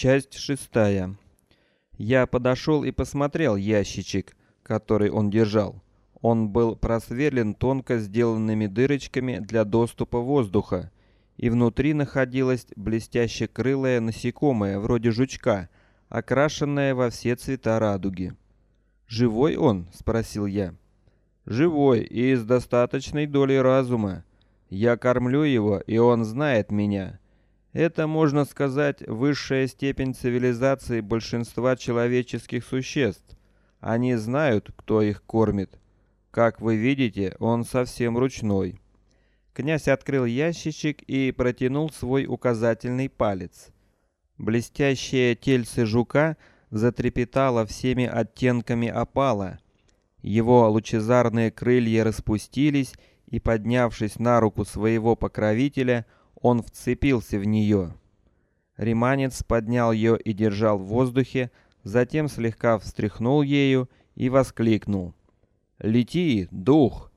Часть шестая. Я подошел и посмотрел ящичек, который он держал. Он был просверлен тонко сделанными дырочками для доступа воздуха, и внутри находилось блестяще крылое насекомое вроде жучка, окрашенное во все цвета радуги. Живой он? – спросил я. Живой и с достаточной долей разума. Я кормлю его, и он знает меня. Это, можно сказать, высшая степень цивилизации большинства человеческих существ. Они знают, кто их кормит. Как вы видите, он совсем ручной. Князь открыл ящичек и протянул свой указательный палец. Блестящее тельце жука затрепетало всеми оттенками опала. Его лучезарные крылья распустились, и поднявшись на руку своего покровителя, он вцепился в нее. Риманец поднял ее и держал в воздухе, затем слегка встряхнул ею и воскликнул: "Лети, дух,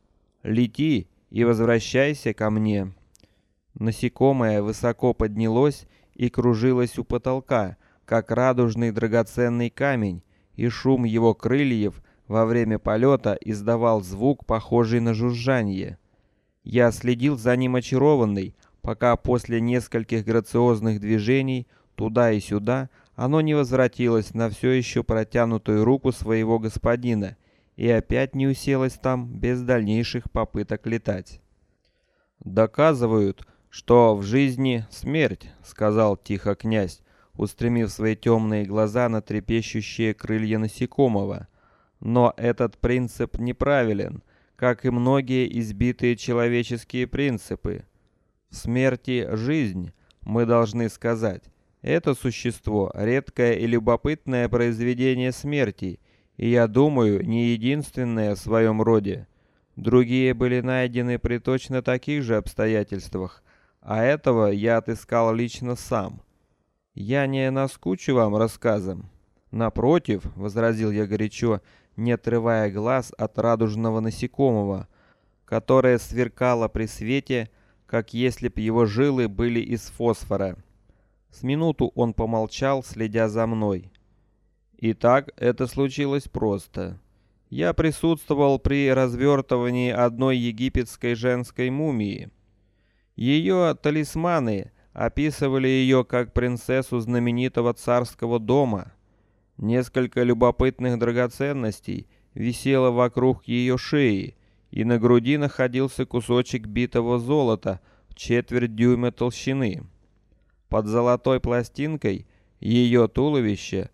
лети и возвращайся ко мне". Насекомое высоко поднялось и кружилось у потолка, как радужный драгоценный камень, и шум его крыльев во время полета издавал звук, похожий на жужжание. Я следил за ним очарованный, пока после нескольких грациозных движений туда и сюда оно не возвратилось на все еще протянутую руку своего господина и опять не уселось там без дальнейших попыток летать. Доказывают, что в жизни смерть, сказал тихо князь, устремив свои темные глаза на трепещущие крылья насекомого. Но этот принцип неправилен, как и многие избитые человеческие принципы. Смерти жизнь, мы должны сказать. Это существо редкое и любопытное произведение смерти, и я думаю, не единственное в своем роде. Другие были найдены при точно таких же обстоятельствах, а этого я отыскал лично сам. Я не наскучу вам рассказом. Напротив, возразил я горячо, не отрывая глаз от радужного насекомого, которое сверкало при свете как если б его жилы были из фосфора. С минуту он помолчал, следя за мной. Итак, это случилось просто. Я присутствовал при развертывании одной египетской женской мумии. Ее талисманы описывали ее как принцессу знаменитого царского дома. Несколько любопытных драгоценностей висело вокруг ее шеи, и на груди находился кусочек битого золота четверть дюйма толщины. Под золотой пластинкой ее туловище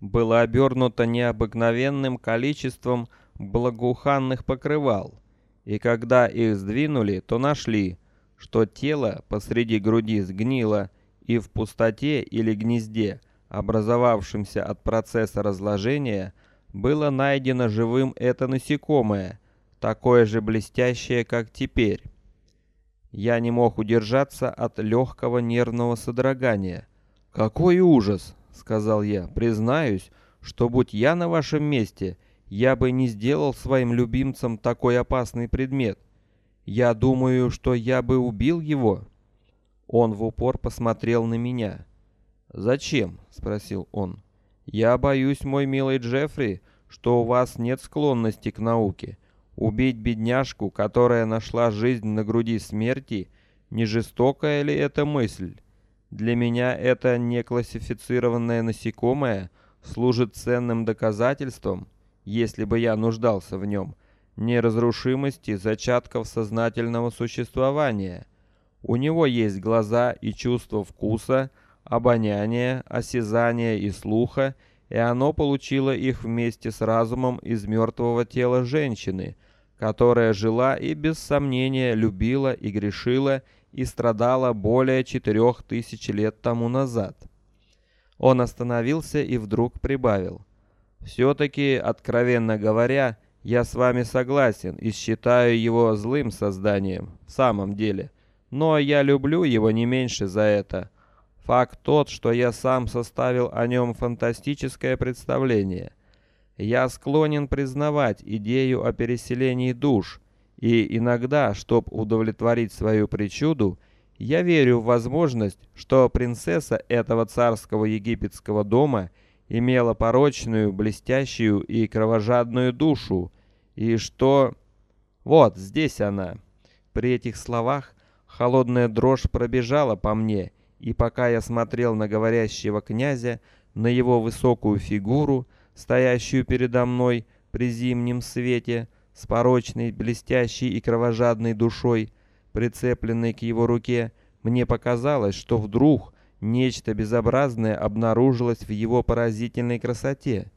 было обернуто необыкновенным количеством благоуханных покрывал, и когда их сдвинули, то нашли, что тело посреди груди сгнило, и в пустоте или гнезде, образовавшемся от процесса разложения, было найдено живым это насекомое, такое же блестящее, как теперь. Я не мог удержаться от легкого нервного содрогания. Какой ужас, сказал я. Признаюсь, что будь я на вашем месте, я бы не сделал своим любимцам такой опасный предмет. Я думаю, что я бы убил его. Он в упор посмотрел на меня. Зачем? спросил он. Я боюсь, мой милый Джеффри, что у вас нет склонности к науке. Убить бедняжку, которая нашла жизнь на груди смерти, не жестокая ли это мысль? Для меня это неклассифицированное насекомое служит ценным доказательством, если бы я нуждался в нем, неразрушимости зачатков сознательного существования. У него есть глаза и чувство вкуса, обоняния, осязания и слуха, и оно получило их вместе с разумом из мертвого тела женщины, которая жила и без сомнения любила и грешила и страдала более четырех тысяч лет тому назад. Он остановился и вдруг прибавил: все-таки, откровенно говоря, я с вами согласен и считаю его злым созданием в самом деле, но я люблю его не меньше за это. Факт тот, что я сам составил о нем фантастическое представление. Я склонен признавать идею о переселении душ, и иногда, чтобы удовлетворить свою причуду, Я верю в возможность, что принцесса этого царского египетского дома имела порочную, блестящую и кровожадную душу, и что вот здесь она. При этих словах холодная дрожь пробежала по мне, и пока я смотрел на говорящего князя, на его высокую фигуру, стоящую передо мной при зимнем свете, с порочной, блестящей и кровожадной душой, прицепленной к его руке, мне показалось, что вдруг нечто безобразное обнаружилось в его поразительной красоте.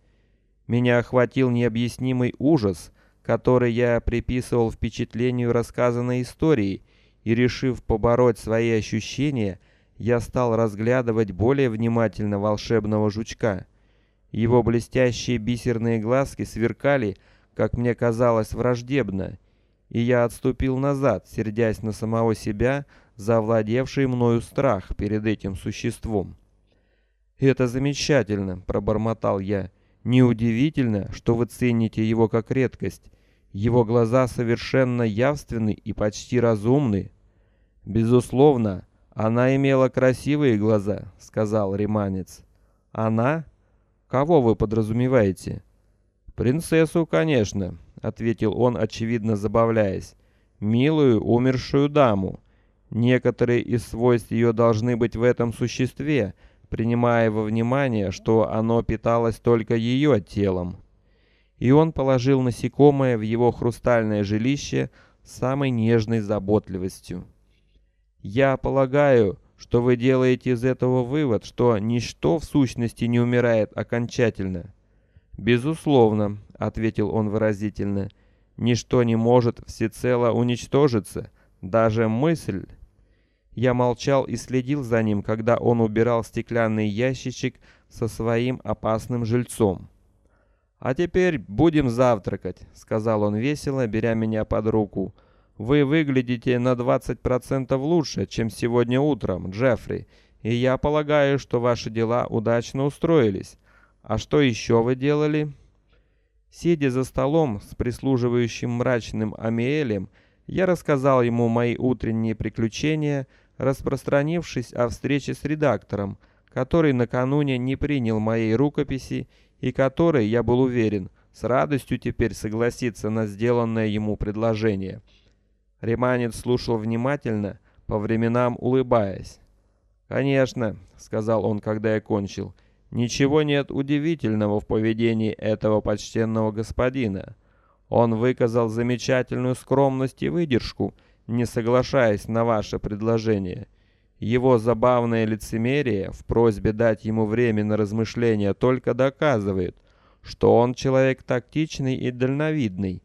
Меня охватил необъяснимый ужас, который я приписывал впечатлению рассказанной истории, и решив побороть свои ощущения, я стал разглядывать более внимательно волшебного жучка. Его блестящие бисерные глазки сверкали, как мне казалось, враждебно, и я отступил назад, сердясь на самого себя за овладевший мною страх перед этим существом. Это замечательно, пробормотал я. Неудивительно, что вы цените его как редкость. Его глаза совершенно явственны и почти разумны. Безусловно, она имела красивые глаза, сказал риманец. Она? Кого вы подразумеваете? Принцессу, конечно, ответил он, очевидно забавляясь. Милую умершую даму. Некоторые из свойств ее должны быть в этом существе, принимая во внимание, что оно питалось только ее телом и он положил насекомое в его хрустальное жилище самой нежной заботливостью. Я полагаю, что вы делаете из этого вывод, что ничто в сущности не умирает окончательно. Безусловно, ответил он выразительно. Ничто не может всецело уничтожиться, даже мысль. Я молчал и следил за ним, когда он убирал стеклянный ящичек со своим опасным жильцом. А теперь будем завтракать, сказал он весело, беря меня под руку. Вы выглядите на 20% лучше, чем сегодня утром, Джеффри, и я полагаю, что ваши дела удачно устроились. А что еще вы делали? Сидя за столом с прислуживающим мрачным Амиэлем, я рассказал ему мои утренние приключения, распространившись о встрече с редактором, который накануне не принял моей рукописи и который, я был уверен, с радостью теперь согласится на сделанное ему предложение. Реманец слушал внимательно, по временам улыбаясь. "Конечно", сказал он, когда я кончил. "Ничего нет удивительного в поведении этого почтенного господина. Он выказал замечательную скромность и выдержку, не соглашаясь на ваше предложение. Его забавное лицемерие в просьбе дать ему время на размышления только доказывает, что он человек тактичный и дальновидный.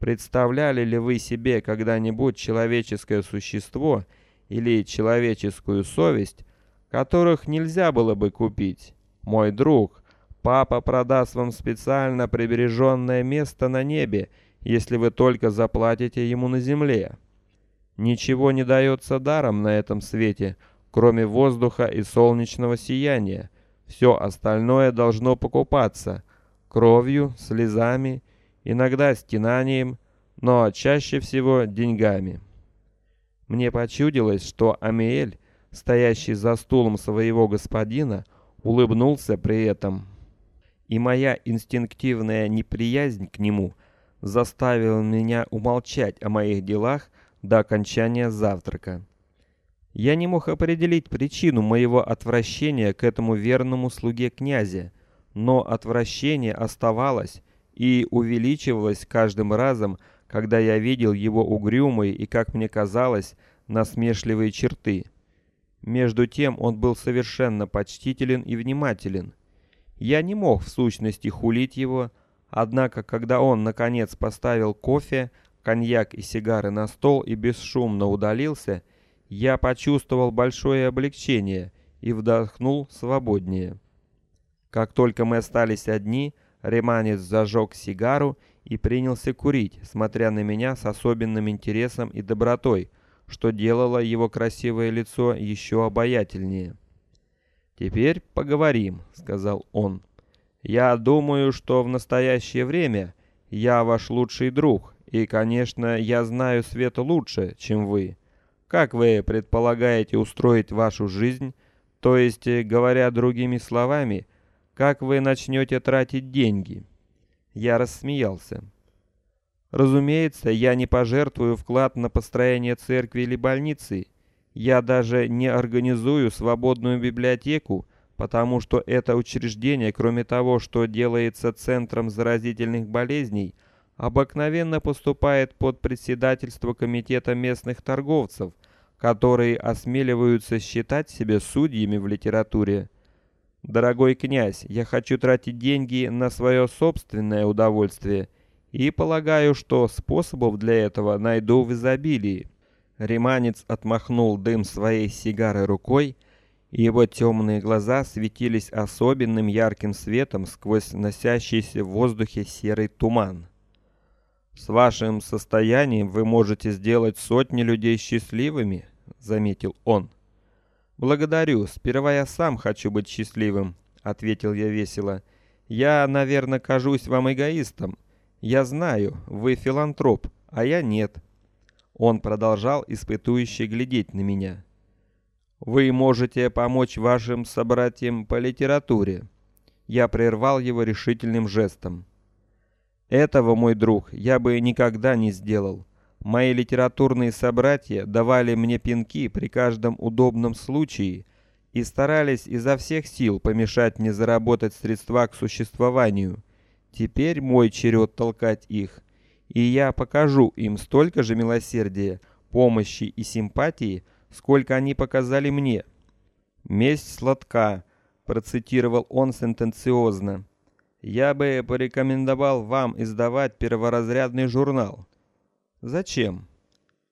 Представляли ли вы себе когда-нибудь человеческое существо или человеческую совесть, которых нельзя было бы купить? Мой друг, папа продаст вам специально прибереженное место на небе, если вы только заплатите ему на земле. Ничего не дается даром на этом свете, кроме воздуха и солнечного сияния. Все остальное должно покупаться кровью, слезами, иногда стенанием, но чаще всего деньгами. Мне почудилось, что Амиэль, стоящий за стулом своего господина, улыбнулся при этом, и моя инстинктивная неприязнь к нему заставила меня умолчать о моих делах до окончания завтрака. Я не мог определить причину моего отвращения к этому верному слуге князя, но отвращение оставалось и увеличивалось каждым разом, когда я видел его угрюмые и, как мне казалось, насмешливые черты. Между тем он был совершенно почтителен и внимателен. Я не мог в сущности хулить его, однако, когда он наконец поставил кофе, коньяк и сигары на стол и бесшумно удалился, я почувствовал большое облегчение и вдохнул свободнее. Как только мы остались одни, Реманец зажег сигару и принялся курить, смотря на меня с особенным интересом и добротой, что делало его красивое лицо еще обаятельнее. Теперь поговорим, сказал он. Я думаю, что в настоящее время я ваш лучший друг и, конечно, я знаю свет лучше, чем вы. Как вы предполагаете устроить вашу жизнь? То есть, говоря другими словами, как вы начнете тратить деньги? Я рассмеялся. Разумеется, я не пожертвую вклад на построение церкви или больницы. Я даже не организую свободную библиотеку, потому что это учреждение, кроме того, что делается центром заразительных болезней, обыкновенно поступает под председательство комитета местных торговцев, которые осмеливаются считать себя судьями в литературе. Дорогой князь, я хочу тратить деньги на свое собственное удовольствие и полагаю, что способов для этого найду в изобилии. Риманец отмахнул дым своей сигары рукой, и его темные глаза светились особенным ярким светом сквозь носящийся в воздухе серый туман. С вашим состоянием вы можете сделать сотни людей счастливыми, заметил он. Благодарю. Сперва я сам хочу быть счастливым, ответил я весело. Я, наверное, кажусь вам эгоистом. Я знаю, вы филантроп, а я нет. Он продолжал испытующе глядеть на меня. Вы можете помочь вашим собратьям по литературе. Я прервал его решительным жестом. Этого, мой друг, я бы никогда не сделал. Мои литературные собратья давали мне пинки при каждом удобном случае и старались изо всех сил помешать мне заработать средства к существованию. Теперь мой черед толкать их, и я покажу им столько же милосердия, помощи и симпатии, сколько они показали мне. Месть сладка, процитировал он сентенциозно. Я бы порекомендовал вам издавать перворазрядный журнал. Зачем?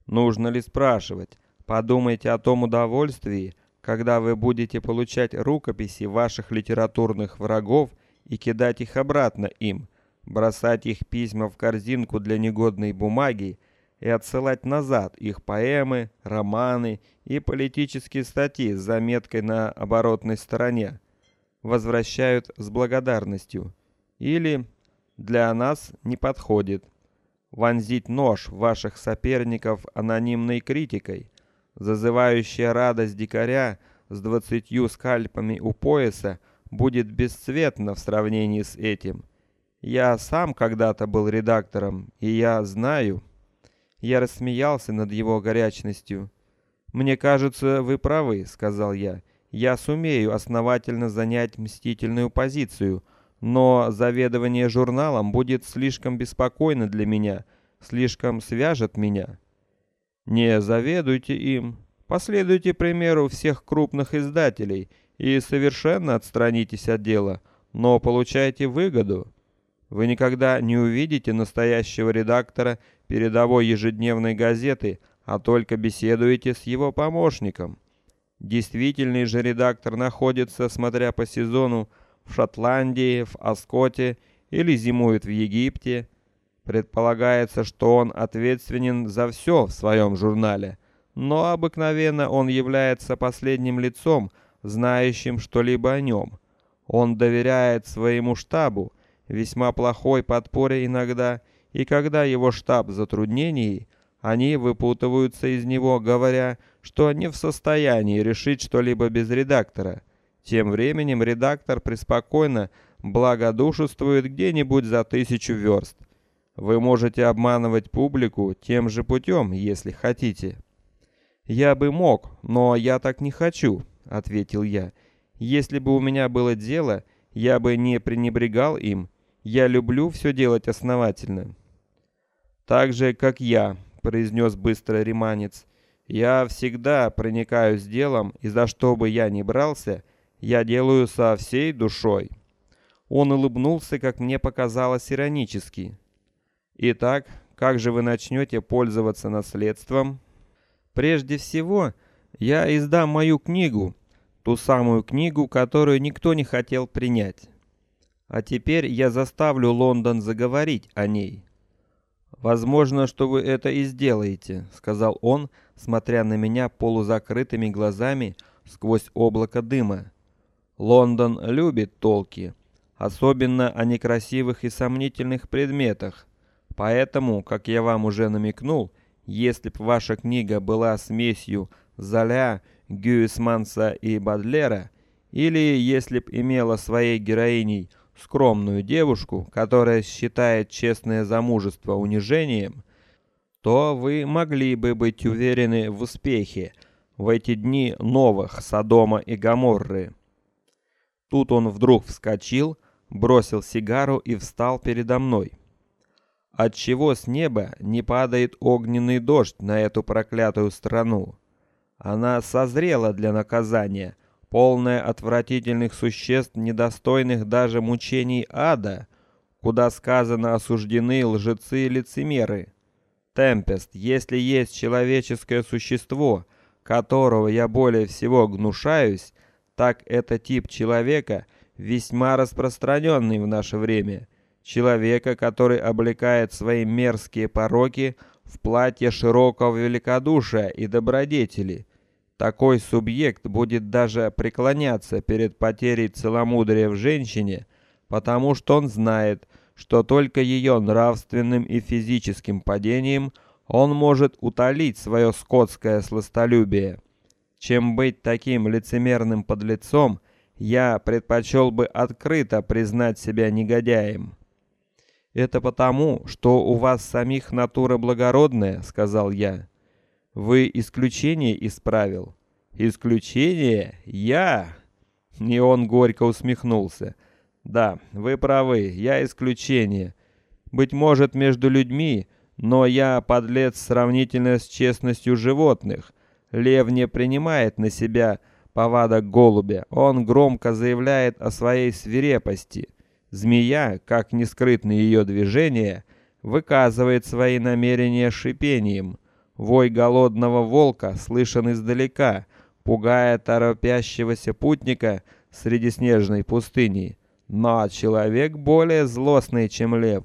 Нужно ли спрашивать? Подумайте о том удовольствии, когда вы будете получать рукописи ваших литературных врагов и кидать их обратно им, бросать их письма в корзинку для негодной бумаги и отсылать назад их поэмы, романы и политические статьи с заметкой на оборотной стороне. Возвращают с благодарностью или для нас не подходит. Вонзить нож ваших соперников анонимной критикой, зазывающая радость дикаря с двадцатью скальпами у пояса, будет бесцветно в сравнении с этим. Я сам когда-то был редактором, и я знаю. Я рассмеялся над его горячностью. Мне кажется, вы правы, сказал я. Я сумею основательно занять мстительную позицию но заведование журналом будет слишком беспокойно для меня, слишком свяжет меня. Не заведуйте им, последуйте примеру всех крупных издателей и совершенно отстранитесь от дела, но получайте выгоду. Вы никогда не увидите настоящего редактора передовой ежедневной газеты, а только беседуете с его помощником. Действительный же редактор находится, смотря по сезону, в Шотландии, в Аскоте или зимует в Египте. Предполагается, что он ответственен за все в своем журнале, но обыкновенно он является последним лицом, знающим что-либо о нем. Он доверяет своему штабу, весьма плохой подпоре иногда, и когда его штаб в затруднении, они выпутываются из него, говоря, что не в состоянии решить что-либо без редактора. Тем временем редактор преспокойно благодушествует где-нибудь за тысячу верст. Вы можете обманывать публику тем же путем, если хотите. Я бы мог, но я так не хочу, ответил я. Если бы у меня было дело, я бы не пренебрегал им. Я люблю все делать основательно. Так же, как я, произнес быстро риманец. Я всегда проникаюсь делом, и за что бы я ни брался, я делаю со всей душой. Он улыбнулся, как мне показалось, иронически. Итак, как же вы начнете пользоваться наследством? Прежде всего, я издам мою книгу, ту самую книгу, которую никто не хотел принять. А теперь я заставлю Лондон заговорить о ней. Возможно, что вы это и сделаете, сказал он, смотря на меня полузакрытыми глазами сквозь облако дыма. Лондон любит толки, особенно о некрасивых и сомнительных предметах. Поэтому, как я вам уже намекнул, Если б ваша книга была смесью Золя, Гюйсманса и Бадлера, или если б имела своей героиней скромную девушку, которая считает честное замужество унижением, то вы могли бы быть уверены в успехе в эти дни новых Содома и Гоморры. Тут он вдруг вскочил, бросил сигару и встал передо мной. От чего с неба не падает огненный дождь на эту проклятую страну? Она созрела для наказания, полная отвратительных существ, недостойных даже мучений ада, куда сказано осуждены лжецы и лицемеры. Темпест, если есть человеческое существо, которого я более всего гнушаюсь, так это тип человека, весьма распространенный в наше время, человека, который облекает свои мерзкие пороки в платье широкого великодушия и добродетели. Такой субъект будет даже преклоняться перед потерей целомудрия в женщине, потому что он знает, что только ее нравственным и физическим падением он может утолить свое скотское сластолюбие. Чем быть таким лицемерным подлецом, я предпочел бы открыто признать себя негодяем. Это потому, что у вас самих натура благородная, сказал я. Вы исключение исправил. Исключение? Я? И он горько усмехнулся. Да, вы правы, я исключение. Быть может, между людьми, но я подлец сравнительно с честностью животных. Лев не принимает на себя повадок голубя. Он громко заявляет о своей свирепости. Змея, как не скрытны ее движения, выказывает свои намерения шипением. Вой голодного волка слышен издалека, пугая торопящегося путника среди снежной пустыни. Но человек более злостный, чем лев,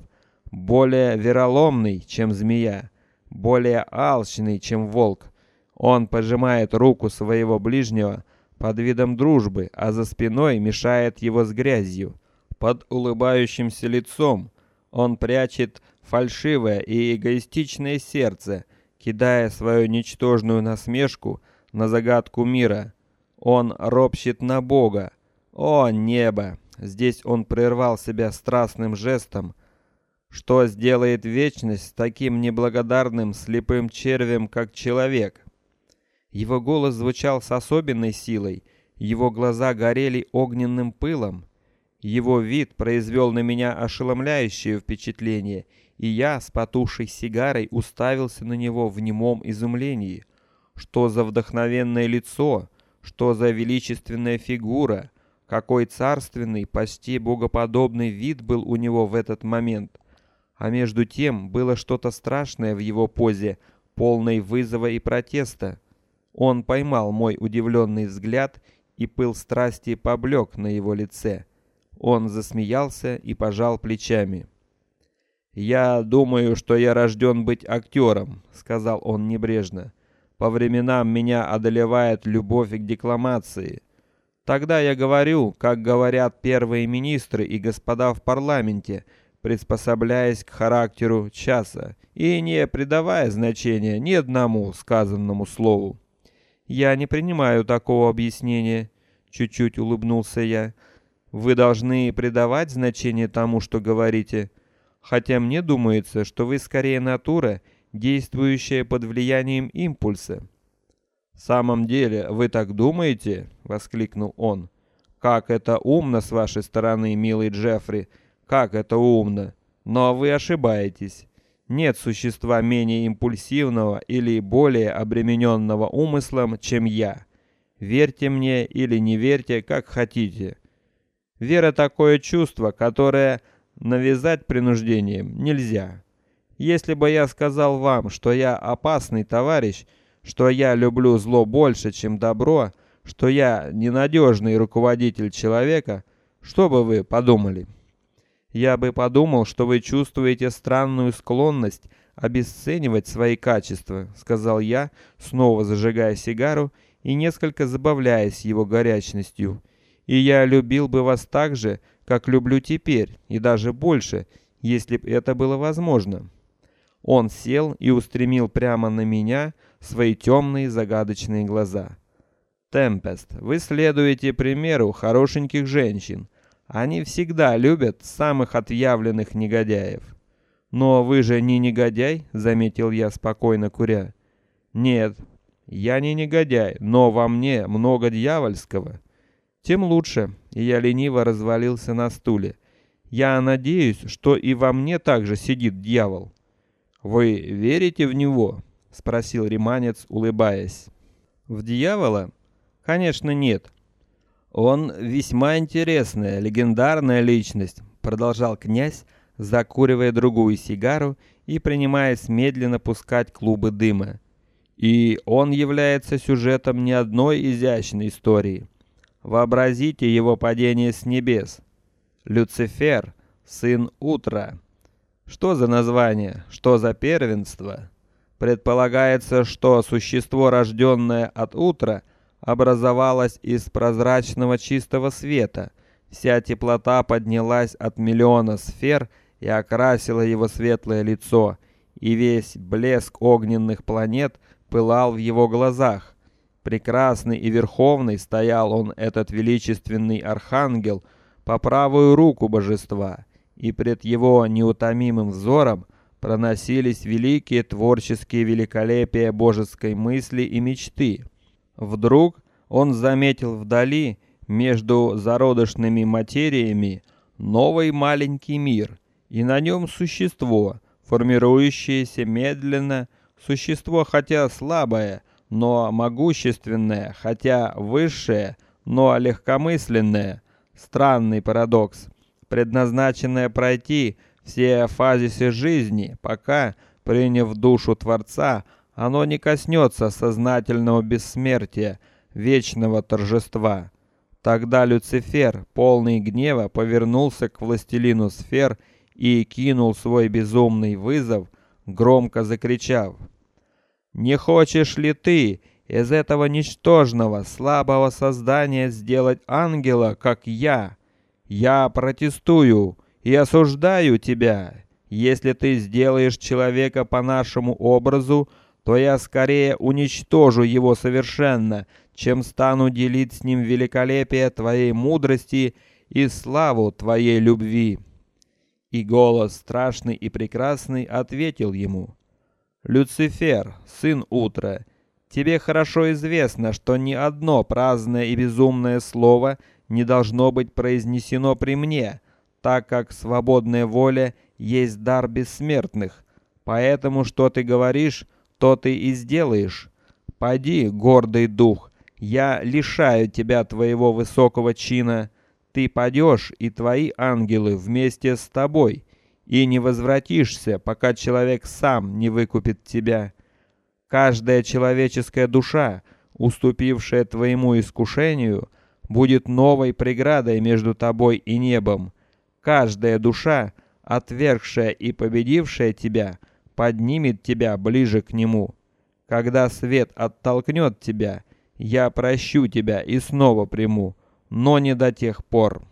более вероломный, чем змея, более алчный, чем волк. Он пожимает руку своего ближнего под видом дружбы, а за спиной мешает его с грязью. Под улыбающимся лицом он прячет фальшивое и эгоистичное сердце, кидая свою ничтожную насмешку на загадку мира. Он ропщет на Бога. О небо! Здесь он прервал себя страстным жестом. Что сделает вечность таким неблагодарным слепым червем, как человек? Его голос звучал с особенной силой, его глаза горели огненным пылом. Его вид произвел на меня ошеломляющее впечатление, и я с потухшей сигарой уставился на него в немом изумлении. Что за вдохновенное лицо, что за величественная фигура, какой царственный, почти богоподобный вид был у него в этот момент. А между тем было что-то страшное в его позе, полной вызова и протеста. Он поймал мой удивленный взгляд, и пыл страсти поблек на его лице. Он засмеялся и пожал плечами. Я думаю, что я рожден быть актером, сказал он небрежно. По временам меня одолевает любовь к декламации. Тогда я говорю, как говорят первые министры и господа в парламенте, приспособляясь к характеру часа и не придавая значения ни одному сказанному слову. Я не принимаю такого объяснения, чуть-чуть улыбнулся я. Вы должны придавать значение тому, что говорите, хотя мне думается, что вы скорее натура, действующая под влиянием импульса. В самом деле, вы так думаете? воскликнул он. Как это умно с вашей стороны, милый Джеффри. Как это умно. Но вы ошибаетесь. Нет существа менее импульсивного или более обремененного умыслом, чем я. Верьте мне или не верьте, как хотите. Вера такое чувство, которое навязать принуждением нельзя. Если бы я сказал вам, что я опасный товарищ, что я люблю зло больше, чем добро, что я ненадежный руководитель человека, что бы вы подумали? Я бы подумал, что вы чувствуете странную склонность обесценивать свои качества, сказал я, снова зажигая сигару и несколько забавляясь его горячностью. И я любил бы вас так же, как люблю теперь, и даже больше, если б это было возможно. Он сел и устремил прямо на меня свои темные загадочные глаза. Темпест, вы следуете примеру хорошеньких женщин. Они всегда любят самых отъявленных негодяев. Но вы же не негодяй, заметил я спокойно куря. Нет, я не негодяй, но во мне много дьявольского. Тем лучше. И я лениво развалился на стуле. Я надеюсь, что и во мне также сидит дьявол. Вы верите в него? спросил риманец, улыбаясь. В дьявола? Конечно, нет. Он весьма интересная, легендарная личность, продолжал князь, закуривая другую сигару и принимаясь медленно пускать клубы дыма. И он является сюжетом не одной изящной истории. Вообразите его падение с небес. Люцифер, сын утра. Что за название? Что за первенство? Предполагается, что существо, рожденное от утра, образовалось из прозрачного чистого света. Вся теплота поднялась от миллиона сфер и окрасила его светлое лицо, и весь блеск огненных планет пылал в его глазах. Прекрасный и верховный стоял он, этот величественный архангел, по правую руку божества, и пред его неутомимым взором проносились великие творческие великолепия божеской мысли и мечты. Вдруг он заметил вдали, между зародышными материями, новый маленький мир, и на нем существо, формирующееся медленно, существо хотя слабое, но могущественное, хотя высшее, но легкомысленное. Странный парадокс, предназначенное пройти все фазисы жизни, пока, приняв душу Творца, оно не коснется сознательного бессмертия, вечного торжества. Тогда Люцифер, полный гнева, повернулся к властелину сфер и кинул свой безумный вызов, громко закричав: "Не хочешь ли ты из этого ничтожного, слабого создания сделать ангела, как я? Я протестую и осуждаю тебя. Если ты сделаешь человека по нашему образу, то я скорее уничтожу его совершенно, чем стану делить с ним великолепие твоей мудрости и славу твоей любви. И голос страшный и прекрасный ответил ему: Люцифер, сын утра, тебе хорошо известно, что ни одно праздное и безумное слово не должно быть произнесено при мне, так как свободная воля есть дар бессмертных. Поэтому что ты говоришь, то ты и сделаешь. Поди, гордый дух, я лишаю тебя твоего высокого чина. Ты падешь, и твои ангелы вместе с тобой, и не возвратишься, пока человек сам не выкупит тебя. Каждая человеческая душа, уступившая твоему искушению, будет новой преградой между тобой и небом. Каждая душа, отвергшая и победившая тебя, поднимет тебя ближе к нему. Когда свет оттолкнет тебя, я прощу тебя и снова приму, но не до тех пор.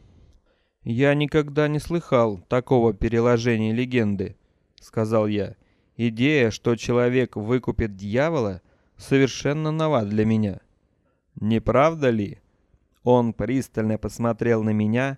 Я никогда не слыхал такого переложения легенды, сказал я. Идея, что человек выкупит дьявола, совершенно нова для меня. Не правда ли? Он пристально посмотрел на меня.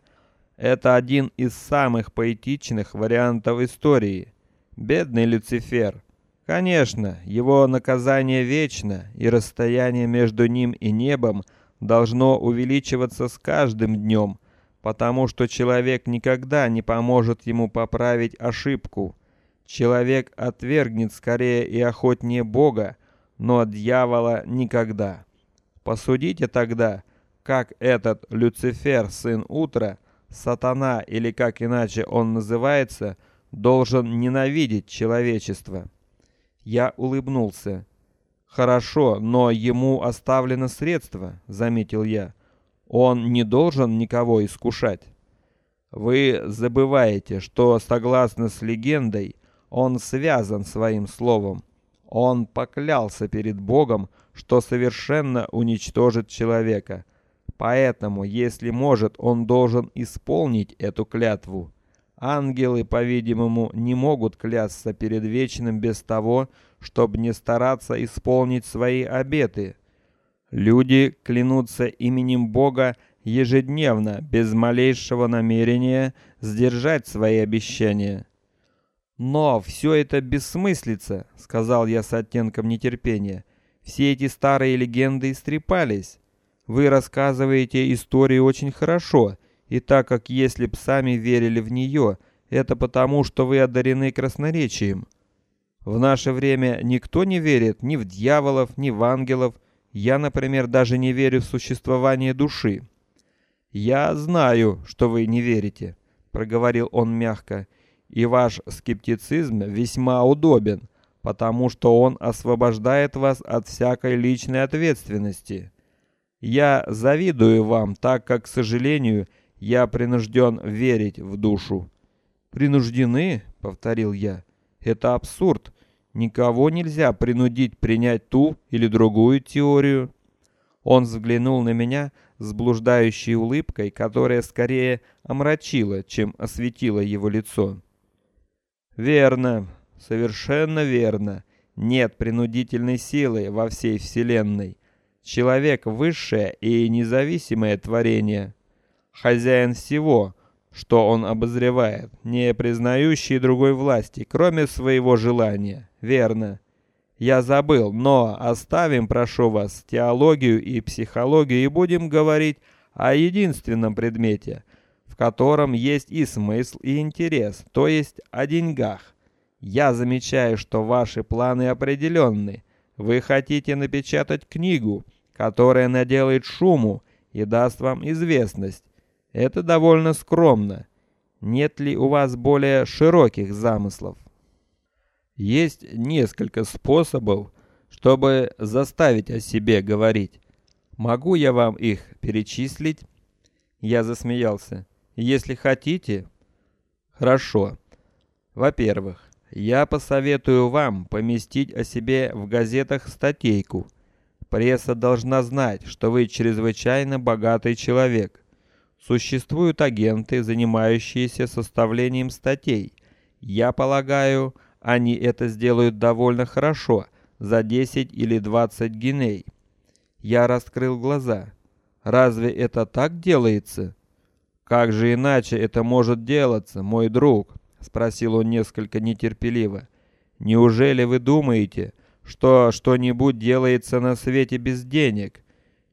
Это один из самых поэтичных вариантов истории. Бедный Люцифер. Конечно, его наказание вечно, и расстояние между ним и небом должно увеличиваться с каждым днем, потому что человек никогда не поможет ему поправить ошибку. Человек отвергнет скорее и охотнее Бога, но дьявола никогда. Посудите тогда, как этот Люцифер, сын утра, сатана или как иначе он называется, должен ненавидеть человечество. Я улыбнулся. Хорошо, но ему оставлено средство, заметил я. Он не должен никого искушать. Вы забываете, что согласно с легендой он связан своим словом. Он поклялся перед Богом, что совершенно уничтожит человека. Поэтому, если может, он должен исполнить эту клятву. Ангелы, по-видимому, не могут клясться перед вечным без того, чтобы не стараться исполнить свои обеты. Люди клянутся именем Бога ежедневно, без малейшего намерения сдержать свои обещания. Но все это бессмыслица, сказал я с оттенком нетерпения. Все эти старые легенды истрепались. Вы рассказываете истории очень хорошо, и так как если б сами верили в нее, это потому, что вы одарены красноречием. В наше время никто не верит ни в дьяволов, ни в ангелов. Я, например, даже не верю в существование души. Я знаю, что вы не верите, проговорил он мягко, и ваш скептицизм весьма удобен, потому что он освобождает вас от всякой личной ответственности. Я завидую вам, так как, к сожалению, я принужден верить в душу. Принуждены, повторил я. Это абсурд. Никого нельзя принудить принять ту или другую теорию. Он взглянул на меня с блуждающей улыбкой, которая скорее омрачила, чем осветила его лицо. Верно, совершенно верно. Нет принудительной силы во всей вселенной. Человек высшее и независимое творение, хозяин всего, что он обозревает, не признающий другой власти, кроме своего желания. Верно. Я забыл, но оставим, прошу вас, теологию и психологию и будем говорить о единственном предмете, в котором есть и смысл, и интерес, то есть о деньгах. Я замечаю, что ваши планы определенны. Вы хотите напечатать книгу, которая наделает шуму и даст вам известность. Это довольно скромно. Нет ли у вас более широких замыслов? Есть несколько способов, чтобы заставить о себе говорить. Могу я вам их перечислить? Я засмеялся. Если хотите. Хорошо. Во-первых, я посоветую вам поместить о себе в газетах статейку. Пресса должна знать, что вы чрезвычайно богатый человек. Существуют агенты, занимающиеся составлением статей. Я полагаю, они это сделают довольно хорошо, за 10 или 20 гиней. Я раскрыл глаза. Разве это так делается? Как же иначе это может делаться, мой друг? спросил он несколько нетерпеливо. Неужели вы думаете, что что-нибудь делается на свете без денег.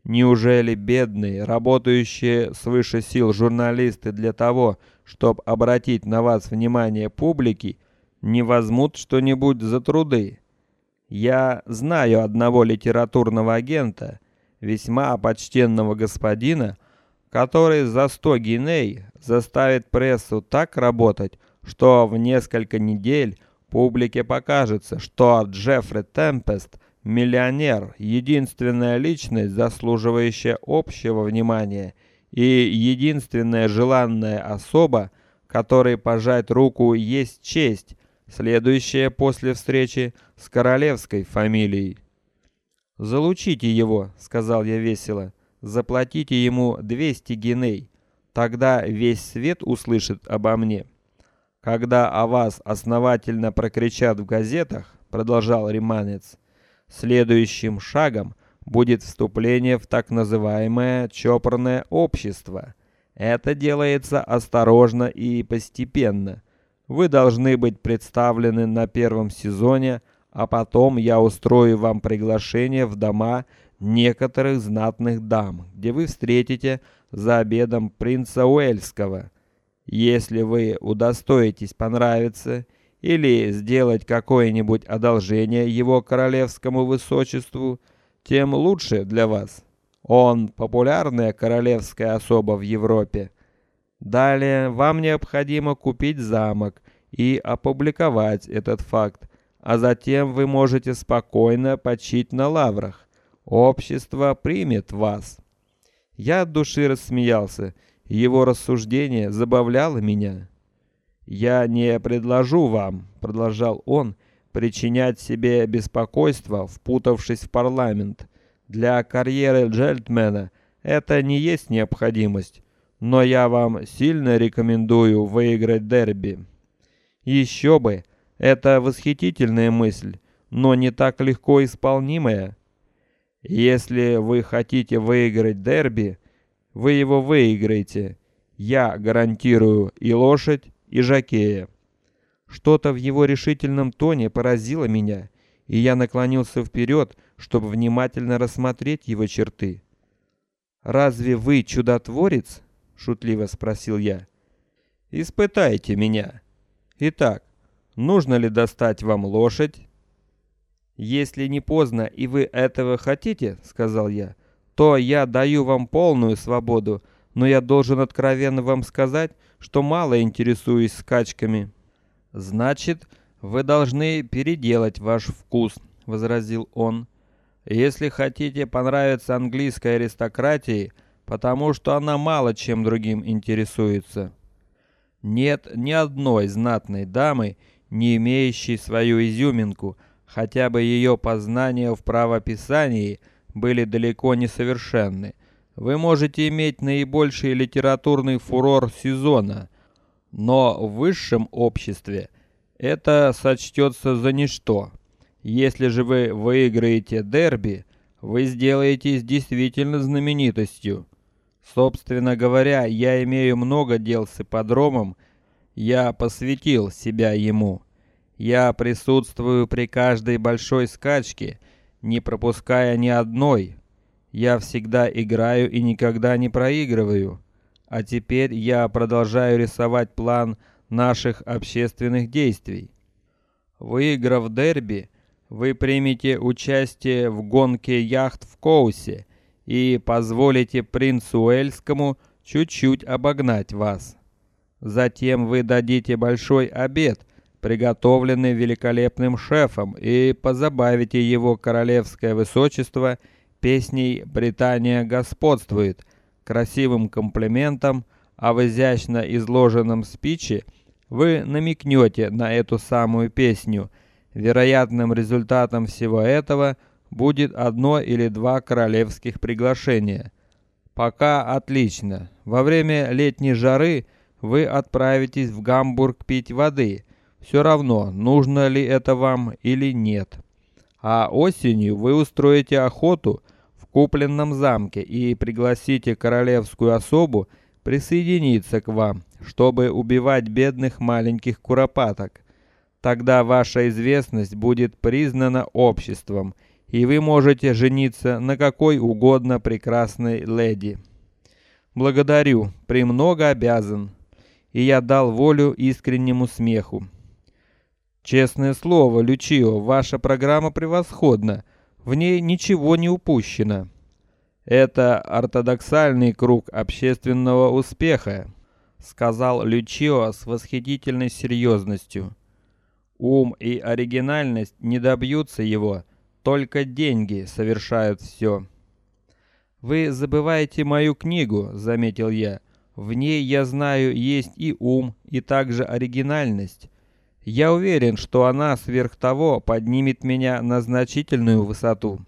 Неужели бедные, работающие свыше сил журналисты для того, чтобы обратить на вас внимание публики, не возьмут что-нибудь за труды? Я знаю одного литературного агента, весьма почтенного господина, который за сто гиней заставит прессу так работать, что в несколько недель Публике покажется, что Джеффри Темпест миллионер, единственная личность, заслуживающая общего внимания, и единственная желанная особа, которой пожать руку есть честь, следующая после встречи с королевской фамилией. Залучите его, сказал я весело. Заплатите ему 200 гиней. Тогда весь свет услышит обо мне. Когда о вас основательно прокричат в газетах, продолжал Риманец, следующим шагом будет вступление в так называемое чопорное общество. Это делается осторожно и постепенно. Вы должны быть представлены на первом сезоне, а потом я устрою вам приглашение в дома некоторых знатных дам, где вы встретите за обедом принца Уэльского если вы удостоитесь понравиться или сделать какое-нибудь одолжение его королевскому высочеству, тем лучше для вас. Он популярная королевская особа в Европе. Далее вам необходимо купить замок и опубликовать этот факт, а затем вы можете спокойно почить на лаврах. Общество примет вас. Я от души рассмеялся его рассуждение забавляло меня. Я не предложу вам, продолжал он, причинять себе беспокойство, впутавшись в парламент. Для карьеры джентльмена это не есть необходимость. но я вам сильно рекомендую выиграть дерби. Еще бы, это восхитительная мысль, но не так легко исполнимая. Если вы хотите выиграть дерби, вы его выиграете. Я гарантирую и лошадь, и жокея. Что-то в его решительном тоне поразило меня, и я наклонился вперед, чтобы внимательно рассмотреть его черты. Разве вы чудотворец? шутливо спросил я. Испытайте меня. Итак, нужно ли достать вам лошадь? Если не поздно и вы этого хотите, сказал я, то я даю вам полную свободу, но я должен откровенно вам сказать, что мало интересуюсь скачками. Значит, вы должны переделать ваш вкус, возразил он. Если хотите понравиться английской аристократии, потому что она мало чем другим интересуется. Нет ни одной знатной дамы, не имеющей свою изюминку, хотя бы ее познания в правописании были далеко не совершенны. Вы можете иметь наибольший литературный фурор сезона, но в высшем обществе это сочтется за ничто. Если же вы выиграете дерби, вы сделаетесь действительно знаменитостью. Собственно говоря, я имею много дел с ипподромом, я посвятил себя ему. Я присутствую при каждой большой скачке, не пропуская ни одной. Я всегда играю и никогда не проигрываю. А теперь я продолжаю рисовать план наших общественных действий. Выиграв дерби, вы примете участие в гонке яхт в Коусе и позволите принцу Уэльскому чуть-чуть обогнать вас. Затем вы дадите большой обед, приготовленный великолепным шефом, и позабавите его королевское высочество песней "Британия господствует", красивым комплиментом, а в изящно изложенном спиче вы намекнете на эту самую песню Вероятным результатом всего этого будет одно или два королевских приглашения. Пока отлично. Во время летней жары вы отправитесь в Гамбург пить воды. Все равно, нужно ли это вам или нет. А осенью вы устроите охоту купленном замке и пригласите королевскую особу присоединиться к вам, чтобы убивать бедных маленьких куропаток. Тогда ваша известность будет признана обществом, и вы можете жениться на какой угодно прекрасной леди. Благодарю, премного обязан. И я дал волю искреннему смеху. Честное слово, Лючио, ваша программа превосходна. В ней ничего не упущено. Это ортодоксальный круг общественного успеха, сказал Лючио с восхитительной серьезностью. Ум и оригинальность не добьются его, только деньги совершают все. Вы забываете мою книгу, заметил я. В ней я знаю есть и ум, и также оригинальность. Я уверен, что она сверх того поднимет меня на значительную высоту.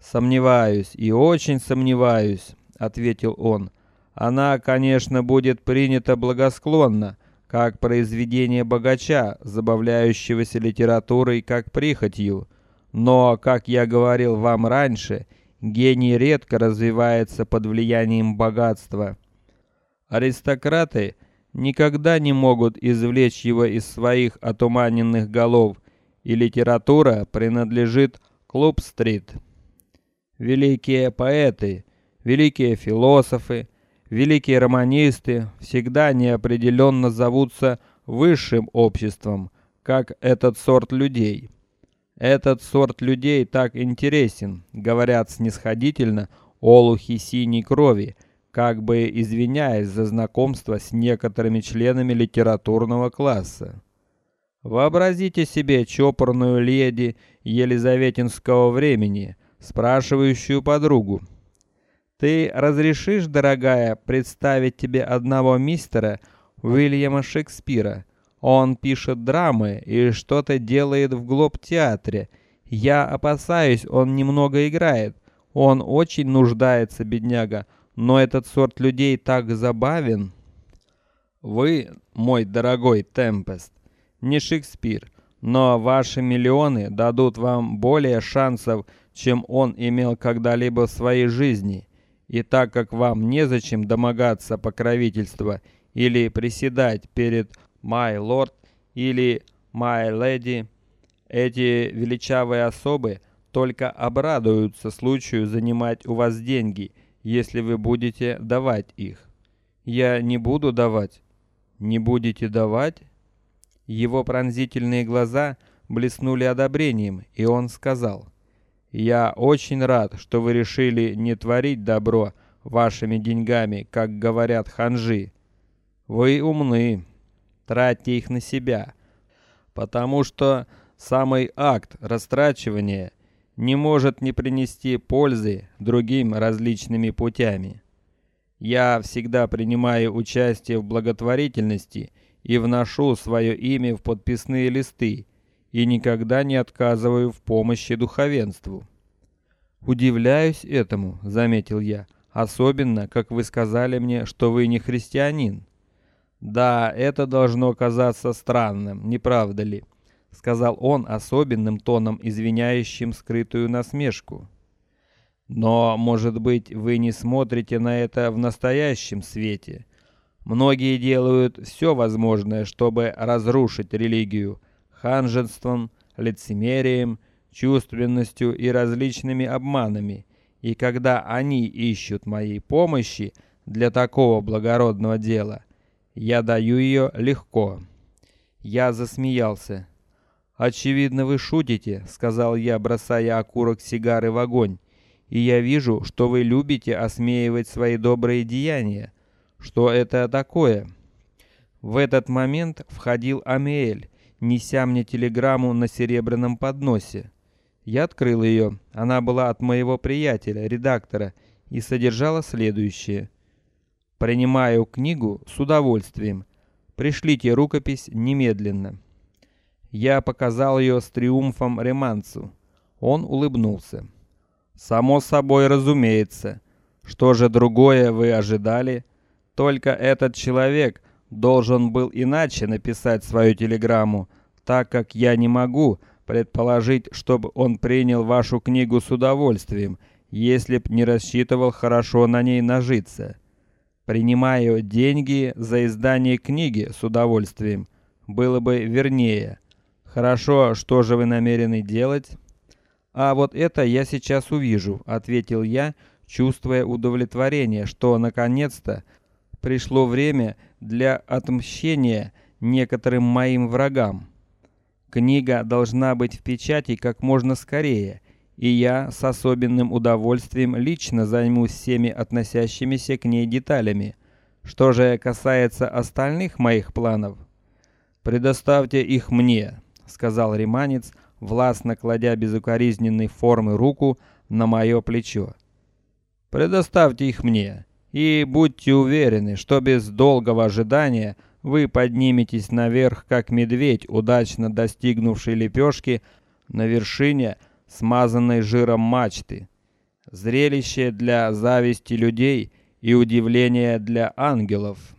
Сомневаюсь и очень сомневаюсь, ответил он. Она, конечно, будет принята благосклонно, как произведение богача, забавляющегося литературой как прихотью. Но, как я говорил вам раньше, гений редко развивается под влиянием богатства. Аристократы никогда не могут извлечь его из своих отуманенных голов, и литература принадлежит Клуб-стрит. Великие поэты, великие философы, великие романисты всегда неопределенно зовутся высшим обществом, как этот сорт людей. Этот сорт людей так интересен, говорят снисходительно олухи синей крови, как бы извиняясь за знакомство с некоторыми членами литературного класса. Вообразите себе чопорную леди Елизаветинского времени, спрашивающую подругу: ты разрешишь, дорогая, представить тебе одного мистера Уильяма Шекспира? Он пишет драмы и что-то делает в глоб-театре. Я опасаюсь, он немного играет. Он очень нуждается, бедняга, но этот сорт людей так забавен. Вы, мой дорогой Темпест, не Шекспир, но ваши миллионы дадут вам более шансов, чем он имел когда-либо в своей жизни. И так как вам незачем домогаться покровительства или приседать перед my lord или my lady, эти величавые особы только обрадуются случаю занимать у вас деньги, если вы будете давать их. Я не буду давать. Не будете давать? Его пронзительные глаза блеснули одобрением, и он сказал: "Я очень рад, что вы решили не творить добро вашими деньгами, как говорят ханжи. Вы умны, тратьте их на себя, потому что самый акт растрачивания не может не принести пользы другим различными путями. Я всегда принимаю участие в благотворительности и вношу свое имя в подписные листы и никогда не отказываю в помощи духовенству. Удивляюсь этому, заметил я, особенно, как вы сказали мне, что вы не христианин. Да, это должно казаться странным, не правда ли? Сказал он особенным тоном, извиняющим скрытую насмешку. Но, может быть, вы не смотрите на это в настоящем свете. Многие делают все возможное, чтобы разрушить религию ханжеством, лицемерием, чувственностью и различными обманами. И когда они ищут моей помощи для такого благородного дела, я даю ее легко. Я засмеялся. Очевидно, вы шутите, сказал я, бросая окурок сигары в огонь. И я вижу, что вы любите осмеивать свои добрые деяния. Что это такое? В этот момент входил Амиэль, неся мне телеграмму на серебряном подносе. Я открыл ее. Она была от моего приятеля, редактора, и содержала следующее: Принимаю книгу с удовольствием. Пришлите рукопись немедленно. Я показал ее с триумфом Реманцу. Он улыбнулся. Само собой, разумеется. Что же другое вы ожидали? Только этот человек должен был иначе написать свою телеграмму, так как я не могу предположить, чтобы он принял вашу книгу с удовольствием, если б не рассчитывал хорошо на ней нажиться. Принимаю деньги за издание книги с удовольствием, было бы вернее. Хорошо, что же вы намерены делать? А вот это я сейчас увижу, ответил я, чувствуя удовлетворение, что наконец-то пришло время для отмщения некоторым моим врагам. Книга должна быть в печати как можно скорее, и я с особенным удовольствием лично займусь всеми относящимися к ней деталями. Что же касается остальных моих планов, предоставьте их мне, сказал риманец, властно кладя безукоризненной формы руку на мое плечо. Предоставьте их мне. И будьте уверены, что без долгого ожидания вы подниметесь наверх, как медведь, удачно достигнувший лепешки на вершине смазанной жиром мачты. Зрелище для зависти людей и удивления для ангелов.